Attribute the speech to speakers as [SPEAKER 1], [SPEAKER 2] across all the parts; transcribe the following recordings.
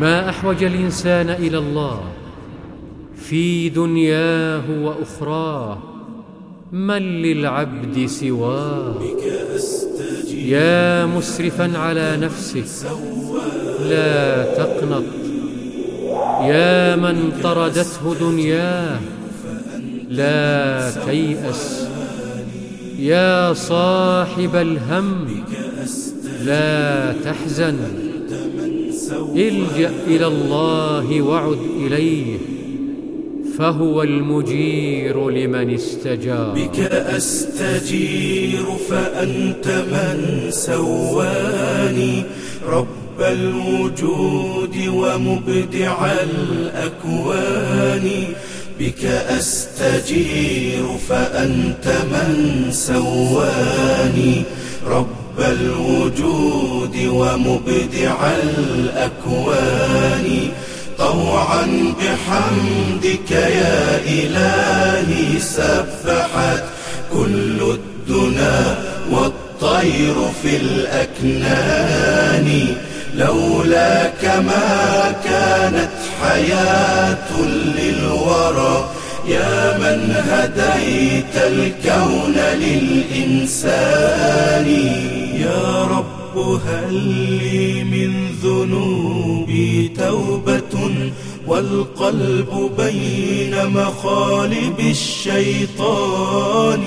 [SPEAKER 1] ما أحوج الإنسان إلى الله في دنياه وأخراه من للعبد سواه. يا مسرفا على نفسك لا تقنط. يا من طردته دنياه لا تيأس. يا صاحب الهم لا تحزن. الجأ إلى الله وعد إليه فهو المجير لمن استجار
[SPEAKER 2] بك أستجير فأنت من سواني رب الوجود ومبدع الأكوان. بك أستجير فأنت من سواني رب الوجود ومبدع الأكوان. طوعا بحمدك يا إلهي سبحت كل الدنا والطير في الأكنان. لولاك ما كانت حياة للورى. يا من هديت الكون للإنسان يا رب هل لي من ذنوبي توبة والقلب بين مخالب الشيطان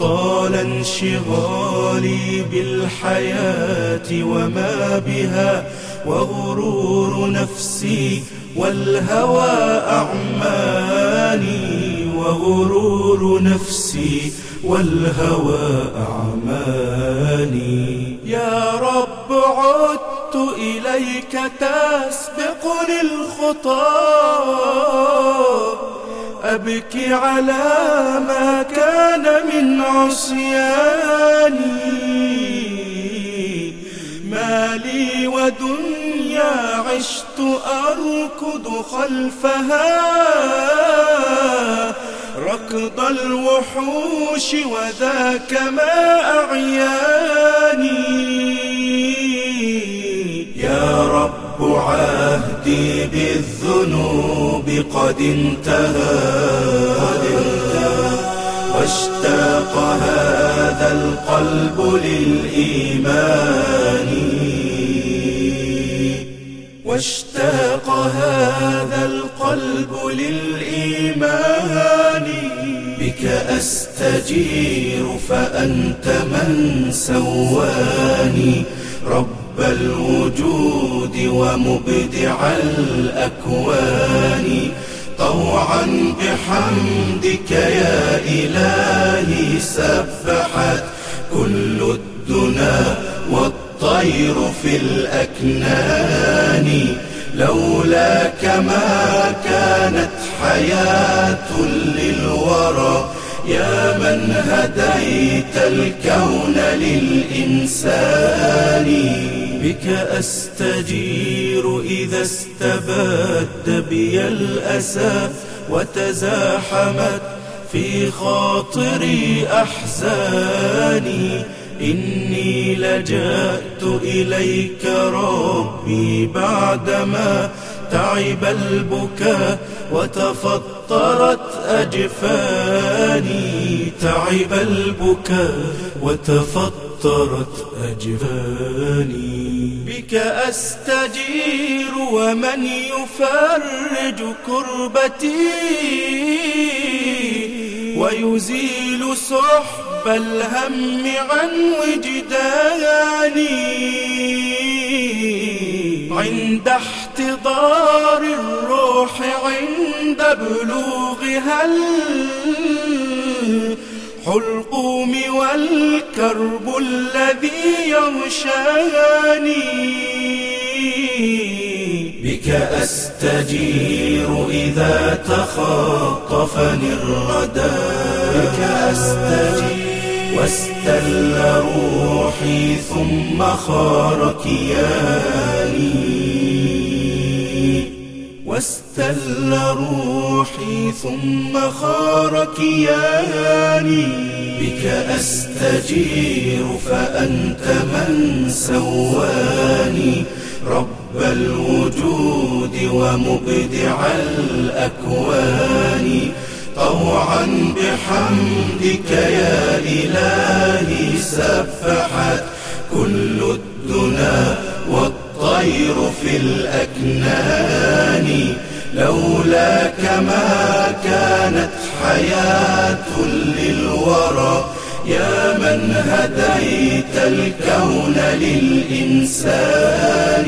[SPEAKER 2] طال انشغالي بالحياة وما بها وغرور نفسي والهوى أعماني وغرور نفسي والهوى أعماني. يا رب عدت إليك تسبقني الخطى أبكي على ما كان من عصياني. مالي ودنيا عشت أركض خلفها. ركض الوحوش وذاك ما أعياني. يا رب عهدي بالذنوب قد انتهى. واشتاق هذا القلب للإيمان. واشتاق هذا القلب للإيمان. بك أستجير فأنت من سواني. رب الوجود ومبدع الأكوان. طوعا بحمدك يا إلهي سبحت كل الدنا والطير في الأكنان لولاك ما كانت حياة للورى. يا من هديت الكون للإنسان بك أستجير إذا استبد بي الأسى وتزاحمت في خاطري أحزاني. إني لجأت إليك ربي بعدما تعب البكاء وتفطرت أجفاني. تعب البكاء وتفطرت أجفاني. بك أستجير ومن يفرج كربتي. ويزيل سحب الهم عن وجداني. عند احتضار الروح عند بلوغها الحلقوم والكرب الذي يغشاني. بك أستجير إذا تخاطفني الردى. بك أستجير واستل روحي ثم خار كياني. واستل روحي ثم خار كياني. بك أستجير فأنت من سواني. رب الوجود ومبدع الأكوان. طوعا بحمدك يا إلهي سبحت كل الدنا والطير في الأكنان لولاك ما كانت حياة للورى يا من هديت الكون للإنسان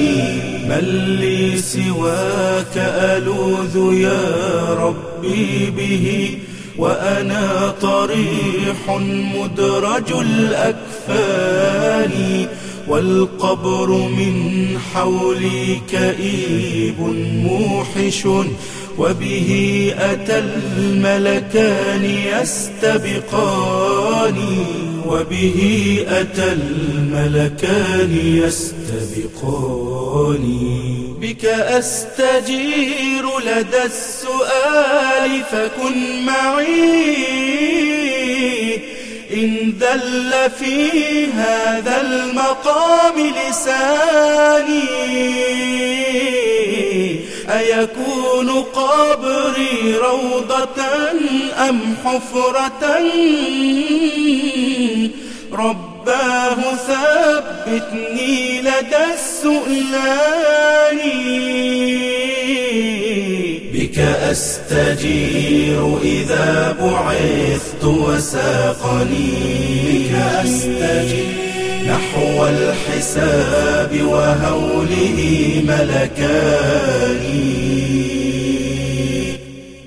[SPEAKER 2] من لي سواك ألوذ يا ربي به وأنا طريح مدرج الأكفان والقبر من حولي كئيب موحش وبه أتى الملكان يستبقان وبه أتى الملكان يستبقان. بك أستجير لدى السؤال فكن معي. إن ذل في هذا المقام لساني. أيكون قبري روضة أم حفرة؟ رباه ثبتني لدى السؤلان. أستجير إذا بعثت وساقني. بك أستجير. نحو الحساب وهوله ملكان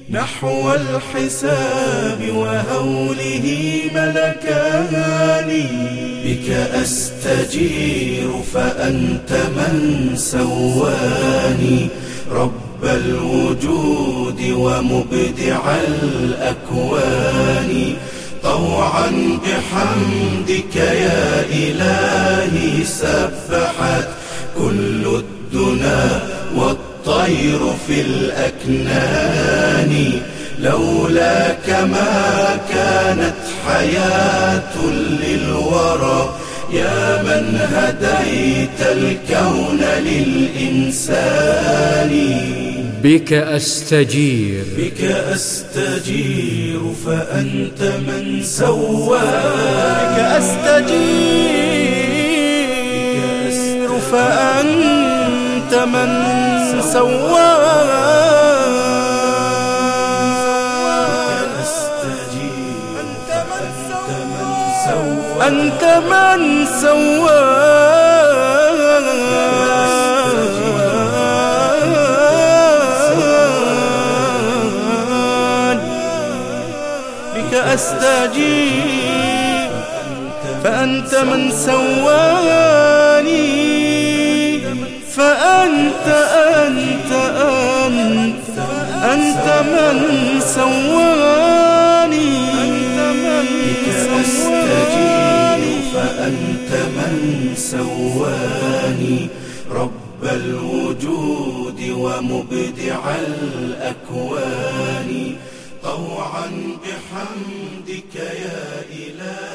[SPEAKER 2] نحو الحساب وهوله ملكان بك أستجير فأنت من سواني. رب الوجود ومبدع الأكوان. طوعا بحمدك يا إلهي سبحت كل الدنا والطير في الأكنان. لولاك ما كانت حياة للورى يا من هديت الكون للإنسان.
[SPEAKER 1] بك أستجير.
[SPEAKER 2] بك أستجير فأنت من سوى بك أستجير فأنت من سوى أنت من سوى. بك أستجيب فأنت من سواني. فأنت أنت أنت أنت من سواني. بك أستجيب فأنت من سواني رب الوجود ومبدع الأكوان طوعا بحمدك يا إلهي.